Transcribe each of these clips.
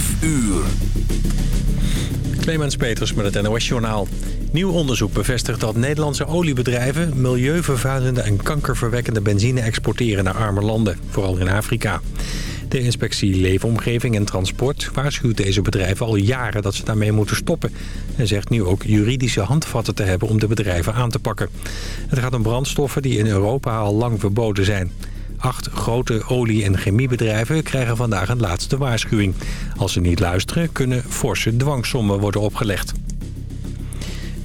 5 uur. Clemens Peters met het NOS Journaal. Nieuw onderzoek bevestigt dat Nederlandse oliebedrijven... milieuvervuilende en kankerverwekkende benzine exporteren naar arme landen. Vooral in Afrika. De inspectie Leefomgeving en Transport waarschuwt deze bedrijven al jaren dat ze daarmee moeten stoppen. En zegt nu ook juridische handvatten te hebben om de bedrijven aan te pakken. Het gaat om brandstoffen die in Europa al lang verboden zijn. Acht grote olie- en chemiebedrijven krijgen vandaag een laatste waarschuwing. Als ze niet luisteren kunnen forse dwangsommen worden opgelegd.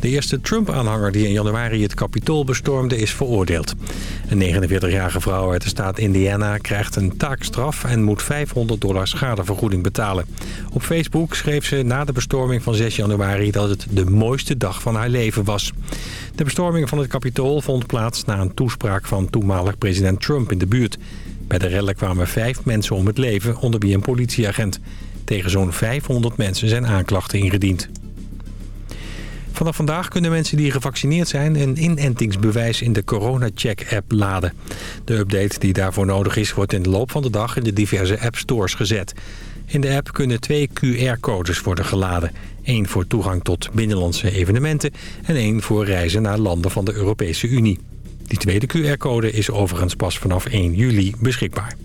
De eerste Trump-aanhanger die in januari het Capitool bestormde is veroordeeld. Een 49-jarige vrouw uit de staat Indiana krijgt een taakstraf... en moet 500 dollar schadevergoeding betalen. Op Facebook schreef ze na de bestorming van 6 januari... dat het de mooiste dag van haar leven was. De bestorming van het Capitool vond plaats na een toespraak van toenmalig president Trump in de buurt. Bij de rellen kwamen vijf mensen om het leven, onder wie een politieagent. Tegen zo'n 500 mensen zijn aanklachten ingediend. Vanaf vandaag kunnen mensen die gevaccineerd zijn een inentingsbewijs in de CoronaCheck-app laden. De update die daarvoor nodig is wordt in de loop van de dag in de diverse appstores gezet. In de app kunnen twee QR-codes worden geladen. Eén voor toegang tot binnenlandse evenementen en één voor reizen naar landen van de Europese Unie. Die tweede QR-code is overigens pas vanaf 1 juli beschikbaar.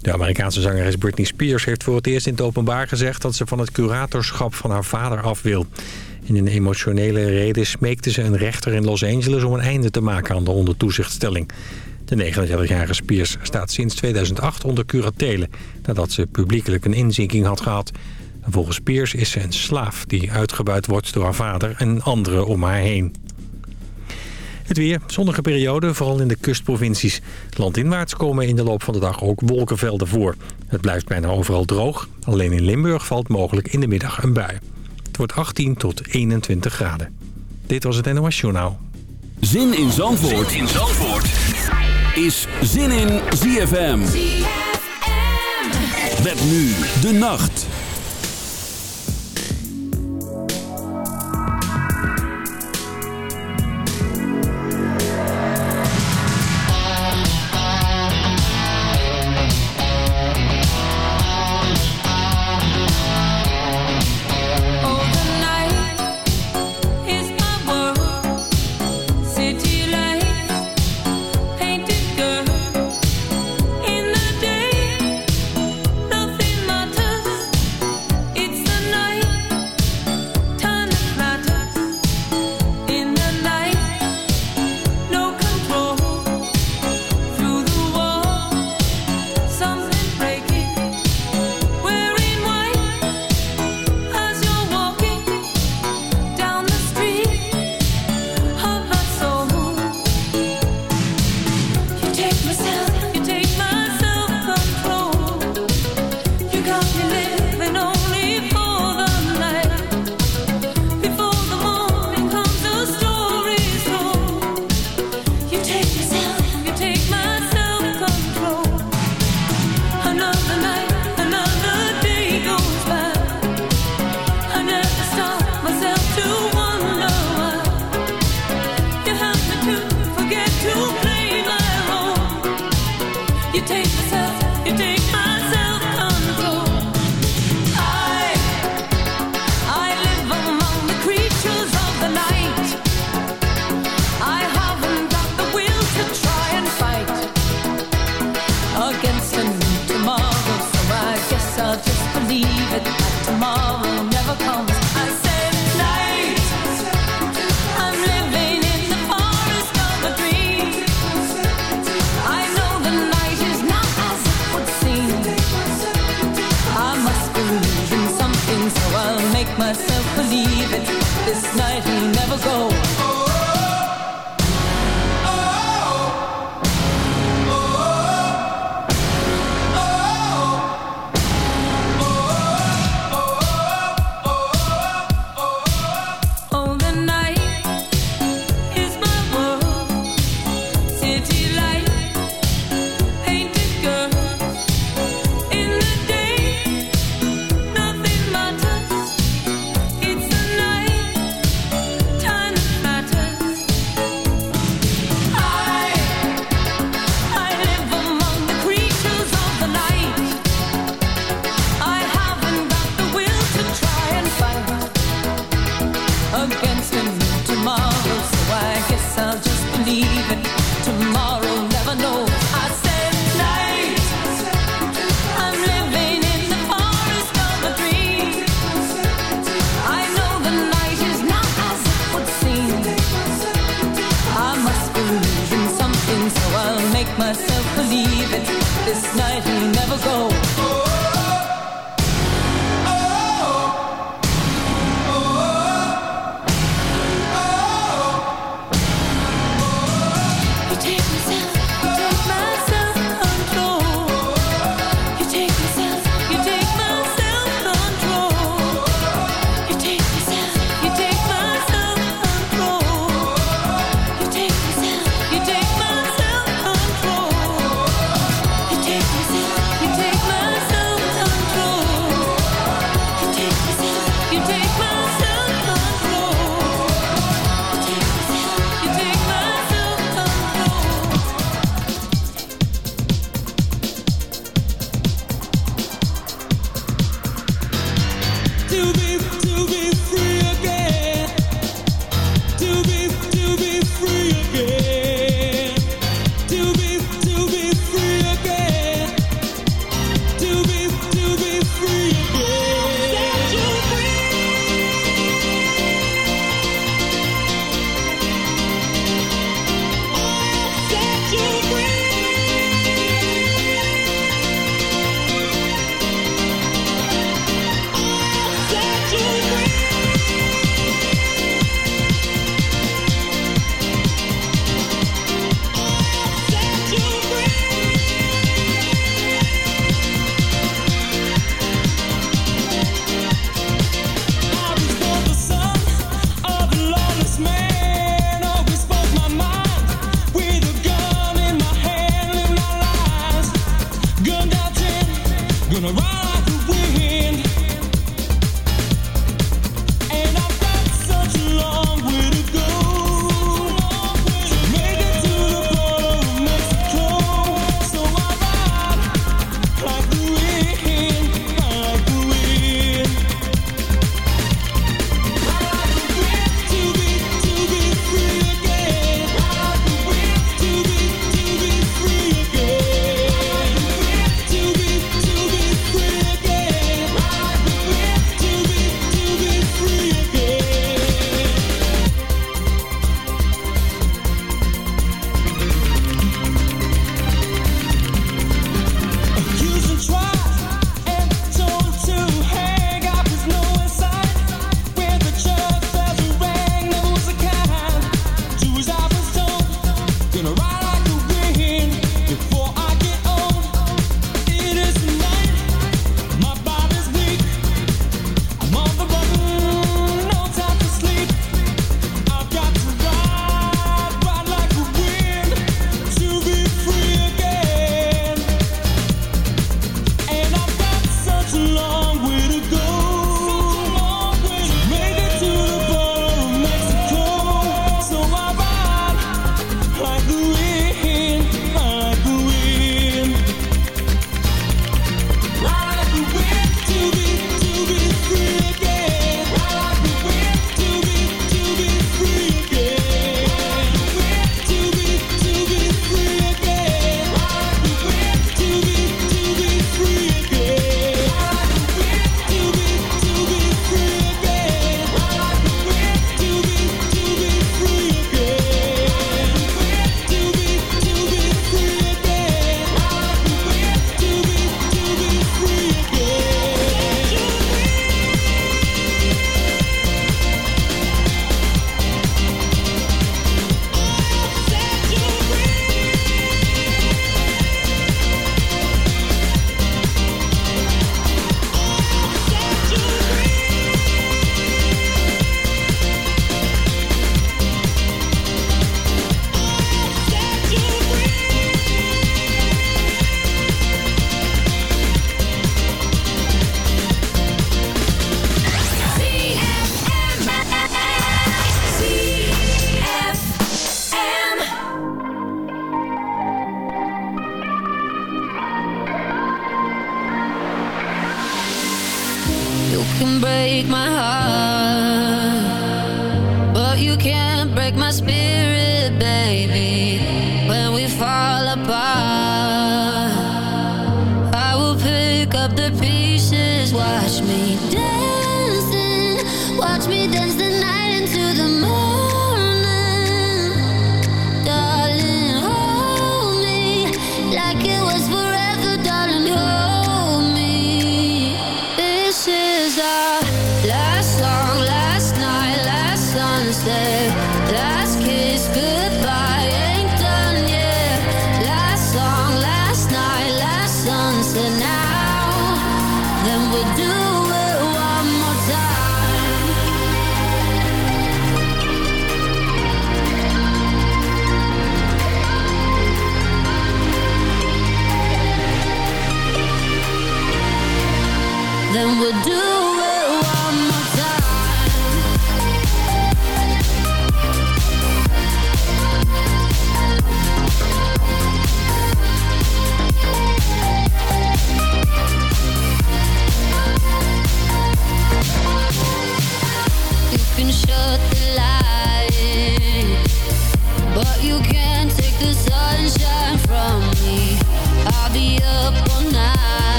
De Amerikaanse zangeres Britney Spears heeft voor het eerst in het openbaar gezegd... dat ze van het curatorschap van haar vader af wil. In een emotionele rede smeekte ze een rechter in Los Angeles om een einde te maken aan de ondertoezichtstelling. De 39-jarige Spears staat sinds 2008 onder curatele... nadat ze publiekelijk een inzinking had gehad. volgens Spears is ze een slaaf die uitgebuit wordt door haar vader en anderen om haar heen. Het weer, zonnige periode, vooral in de kustprovincies. Landinwaarts komen in de loop van de dag ook wolkenvelden voor. Het blijft bijna overal droog. Alleen in Limburg valt mogelijk in de middag een bui. Het wordt 18 tot 21 graden. Dit was het NOS Journaal. Zin in Zandvoort, zin in Zandvoort. is Zin in ZFM. ZFM. Met nu de nacht.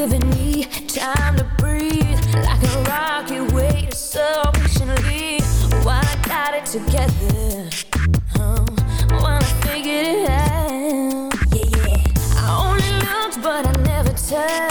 giving me time to breathe like a rocky way to patiently I got it together. I figured it out. Yeah. I only looked, but I never touched.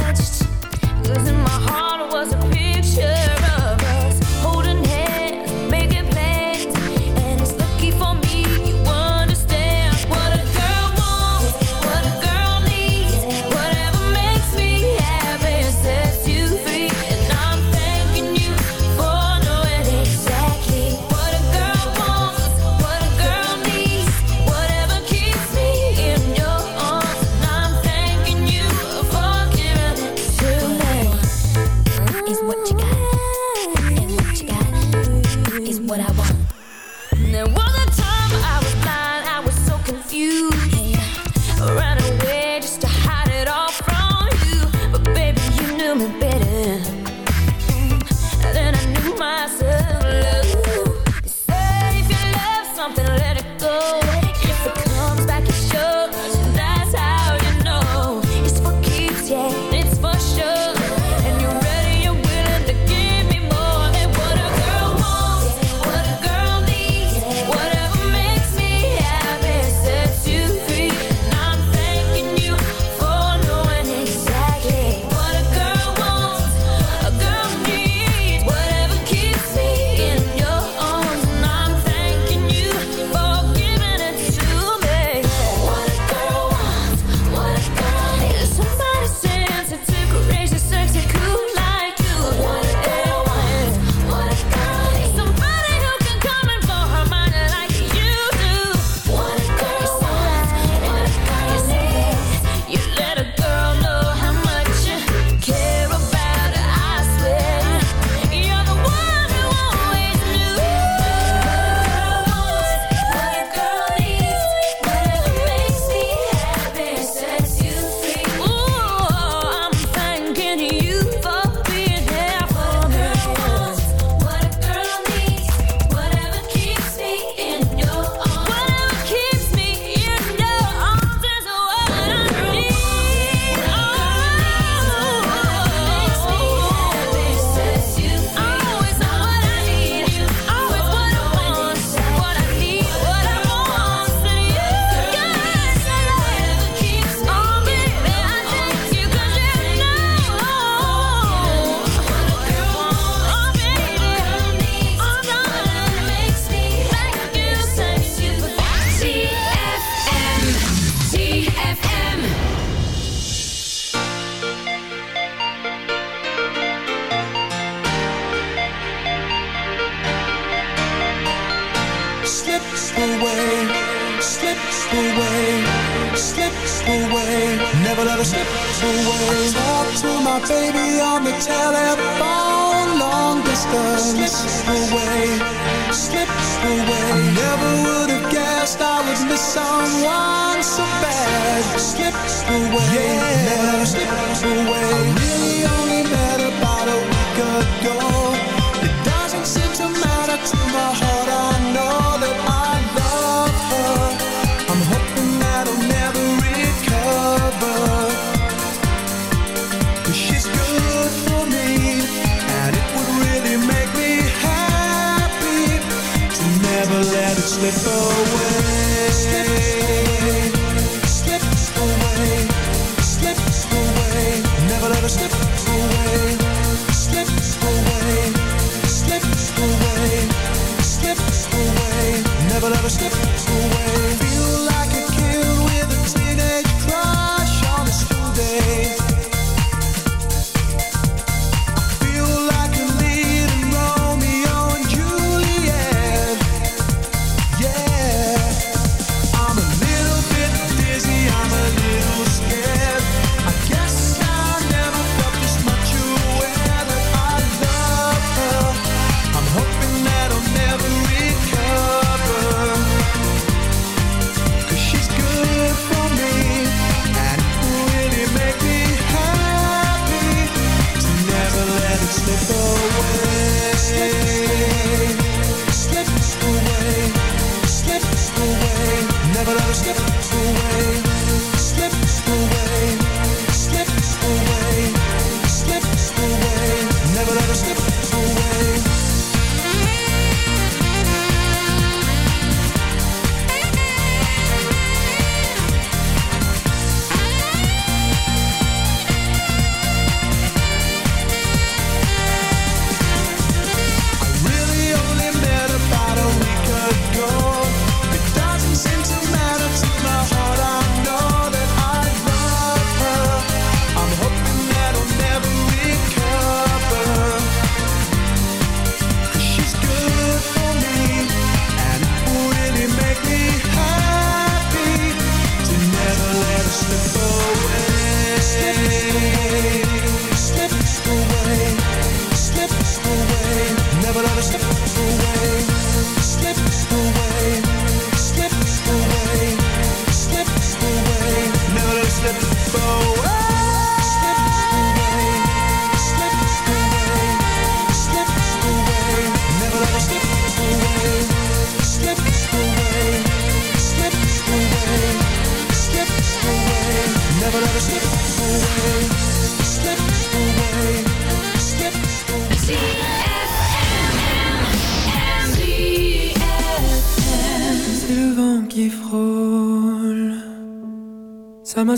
slip away.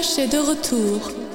Flash de retour.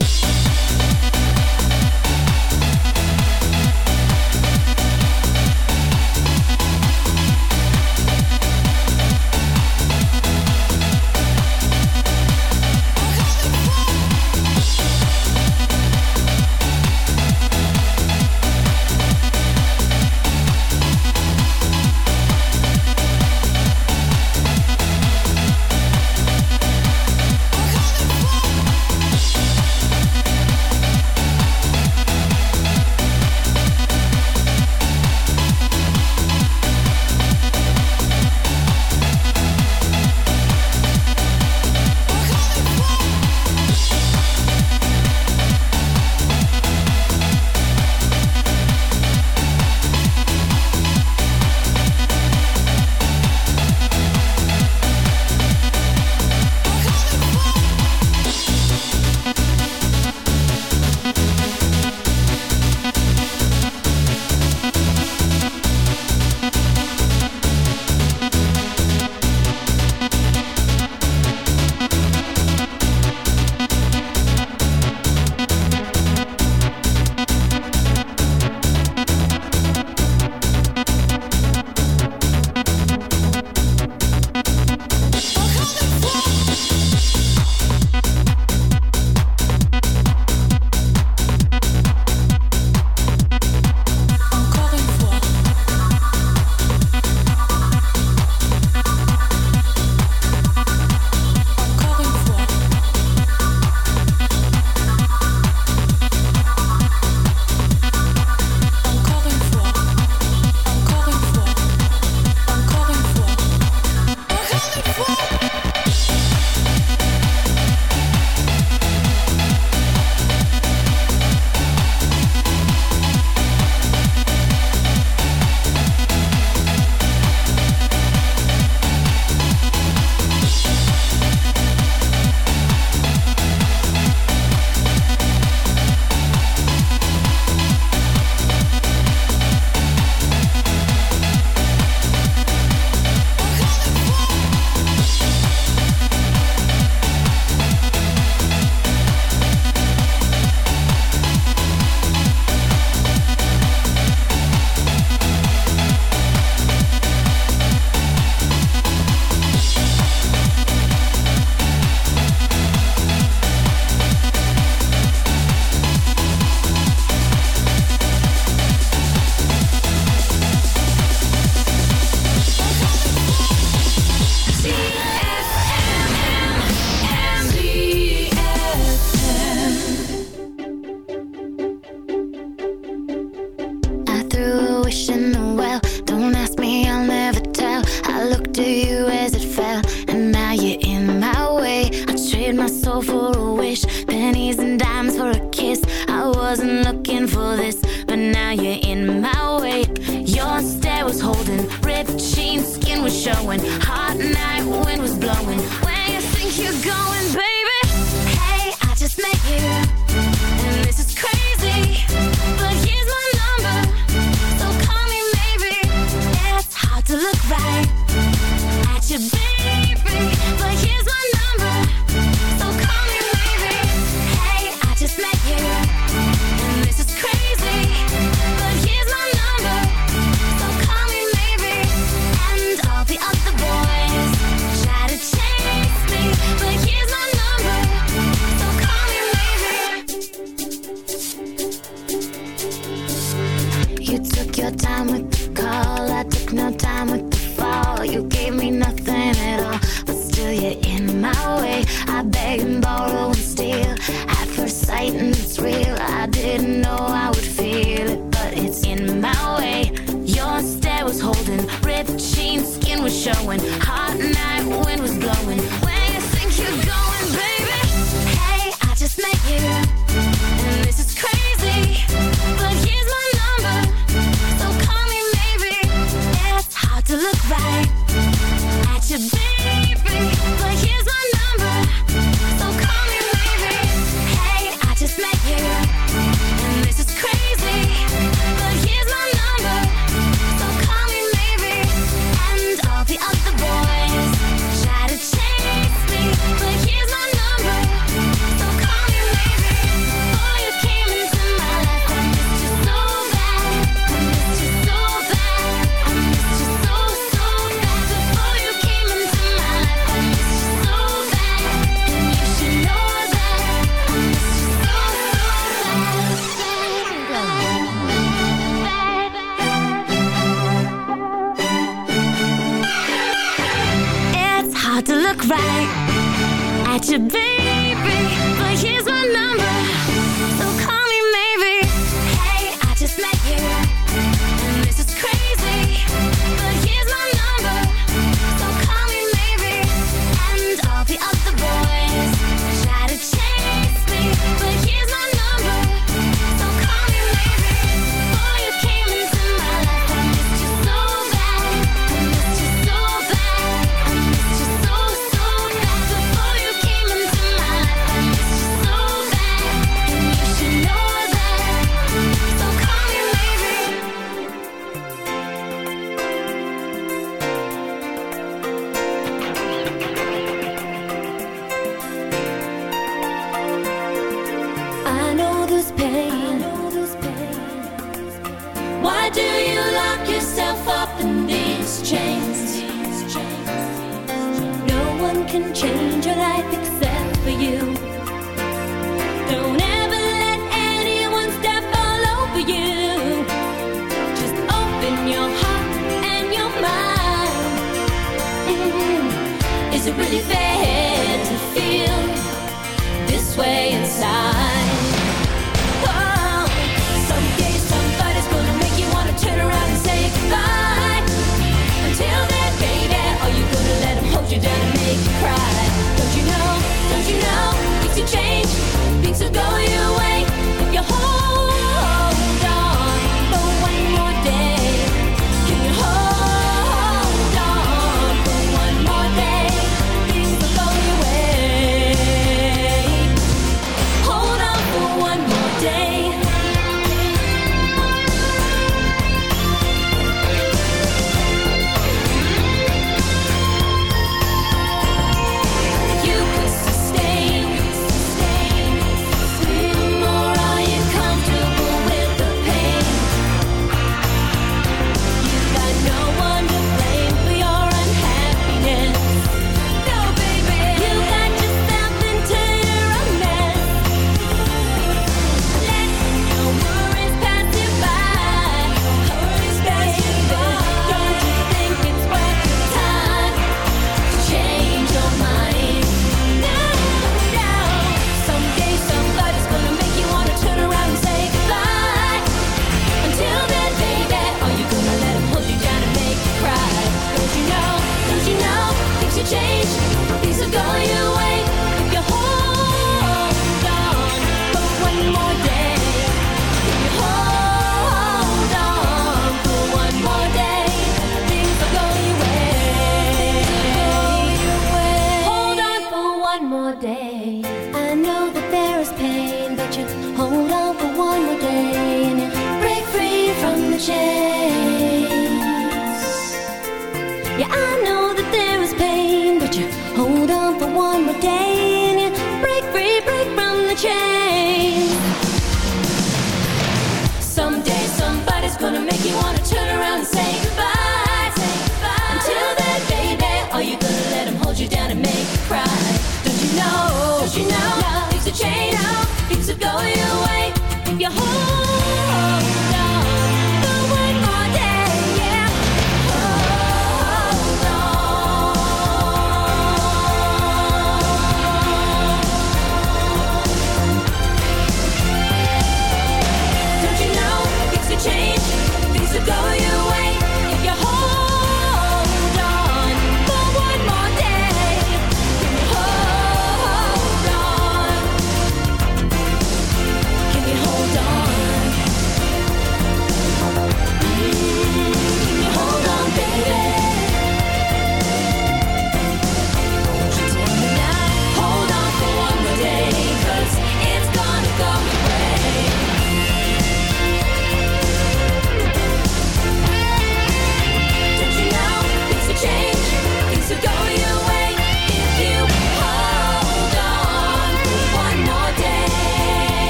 looked at you as it fell, and now you're in my way. I traded my soul for a wish, pennies and dimes for a kiss. I wasn't looking for this, but now you're in my way. Your stare was holding, ripped jeans, skin was showing, hot night wind was to be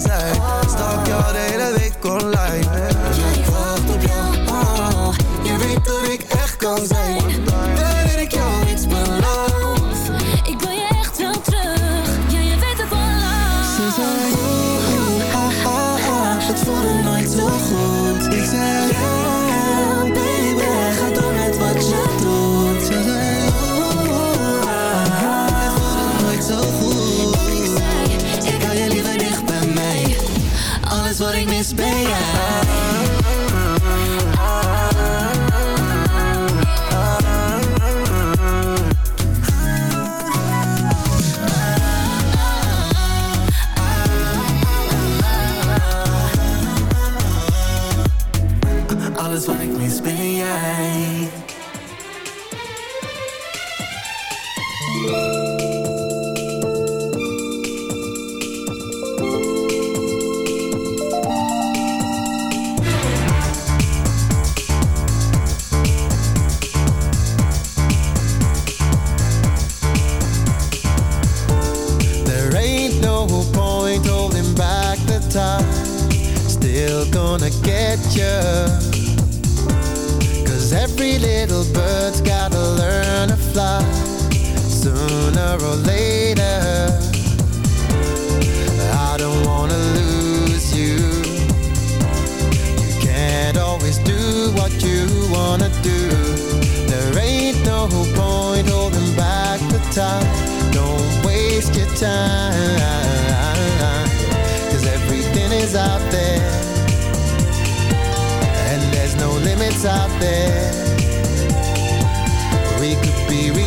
van zijn. je jou de hele week online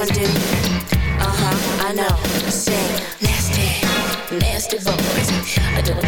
Uh huh, I know. Sing nasty, nasty boys. I do